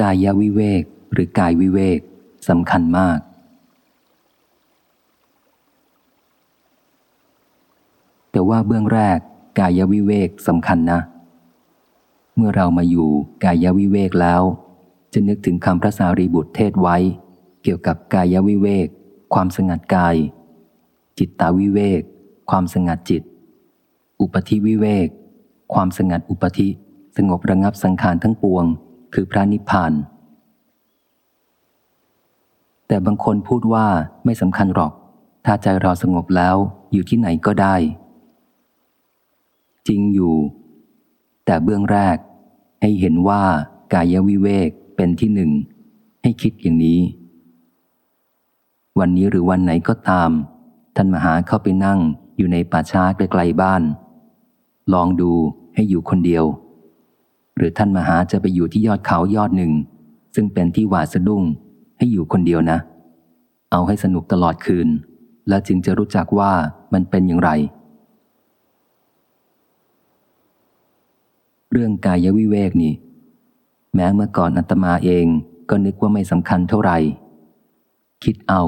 กายวิเวกหรือกายวิเวกสำคัญมาก แต่ว่าเบื้องแรกกายวิเวกสำคัญนะ เมื่อเรามาอยู่กายวิเวกแล้ว จะนึกถึงคำพระสารีบุตรเทศไว้ เกี่ยวกับกายวิเวก ความสงัดกาย จิตตาวิเวก ความสงัดจิต อุปธิวิเวก ความสงัดอุปธิสงบระงับสังขารทั้งปวง คือพระนิพพาน แต่บางคนพูดว่าไม่สำคัญหรอก ถ้าใจเราสงบแล้วอยู่ที่ไหนก็ได้ จริงอยู่ แต่เบื้องแรกให้เห็นว่ากายวิเวกเป็นที่หนึ่ง ให้คิดอย่างนี้ วันนี้หรือวันไหนก็ตาม ท่านมหาเข้าไปนั่งอยู่ในป่าช้าไกลๆบ้าน ลองดูให้อยู่คนเดียว หรือท่านมหาจะไปอยู่ที่ยอดเขายอดหนึ่ง ซึ่งเป็นที่หวาดสะดุ้งให้อยู่คนเดียวนะ เอาให้สนุกตลอดคืน แล้วจึงจะรู้จักว่ามันเป็นอย่างไร เรื่องกายวิเวกนี่ แม้เมื่อก่อนอัตมาเองก็นึกว่าไม่สำคัญเท่าไหร่ คิดเอา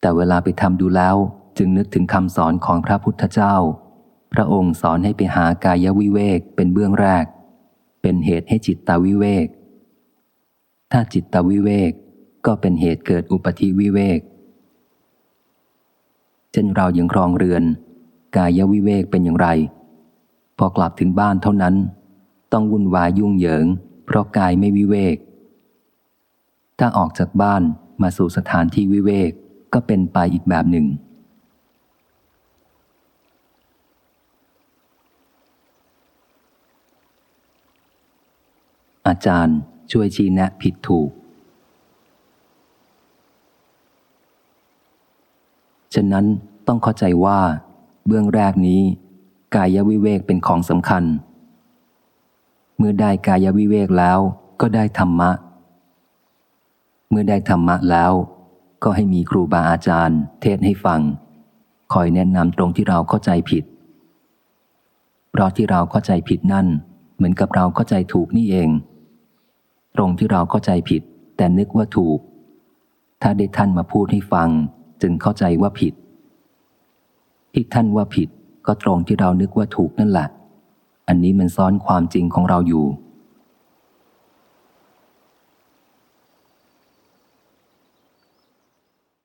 แต่เวลาไปทำดูแล้วจึงนึกถึงคำสอนของพระพุทธเจ้า พระองค์สอนให้ไปหากายวิเวกเป็นเบื้องแรก เป็นเหตุให้จิตตาวิเวก ถ้าจิตตาวิเวกก็เป็นเหตุเกิดอุปธิวิเวก เช่นเรายังครองเรือน กายวิเวกเป็นอย่างไร พอกลับถึงบ้านเท่านั้น ต้องวุ่นวายยุ่งเหยิง เพราะกายไม่วิเวก ถ้าออกจากบ้านมาสู่สถานที่วิเวกก็เป็นไปอีกแบบหนึ่ง อาจารย์ช่วยชี้แนะผิดถูก ฉะนั้นต้องเข้าใจว่า เบื้องแรกนี้ กายวิเวกเป็นของสำคัญ เมื่อได้กายวิเวกแล้วก็ได้ธรรมะ เมื่อได้ธรรมะแล้ว ก็ให้มีครูบาอาจารย์ เทศให้ฟัง คอยแนะนำตรงที่เราเข้าใจผิด เพราะที่เราเข้าใจผิดนั่น เหมือนกับเราเข้าใจถูกนี่เอง ตรงที่เราเข้าใจผิด แต่นึกว่าถูก ถ้าได้ท่านมาพูดให้ฟัง จึงเข้าใจว่าผิด ที่ท่านว่าผิดก็ตรงที่เรานึกว่าถูกนั่นแหละ อันนี้มันซ้อนความจริงของเราอยู่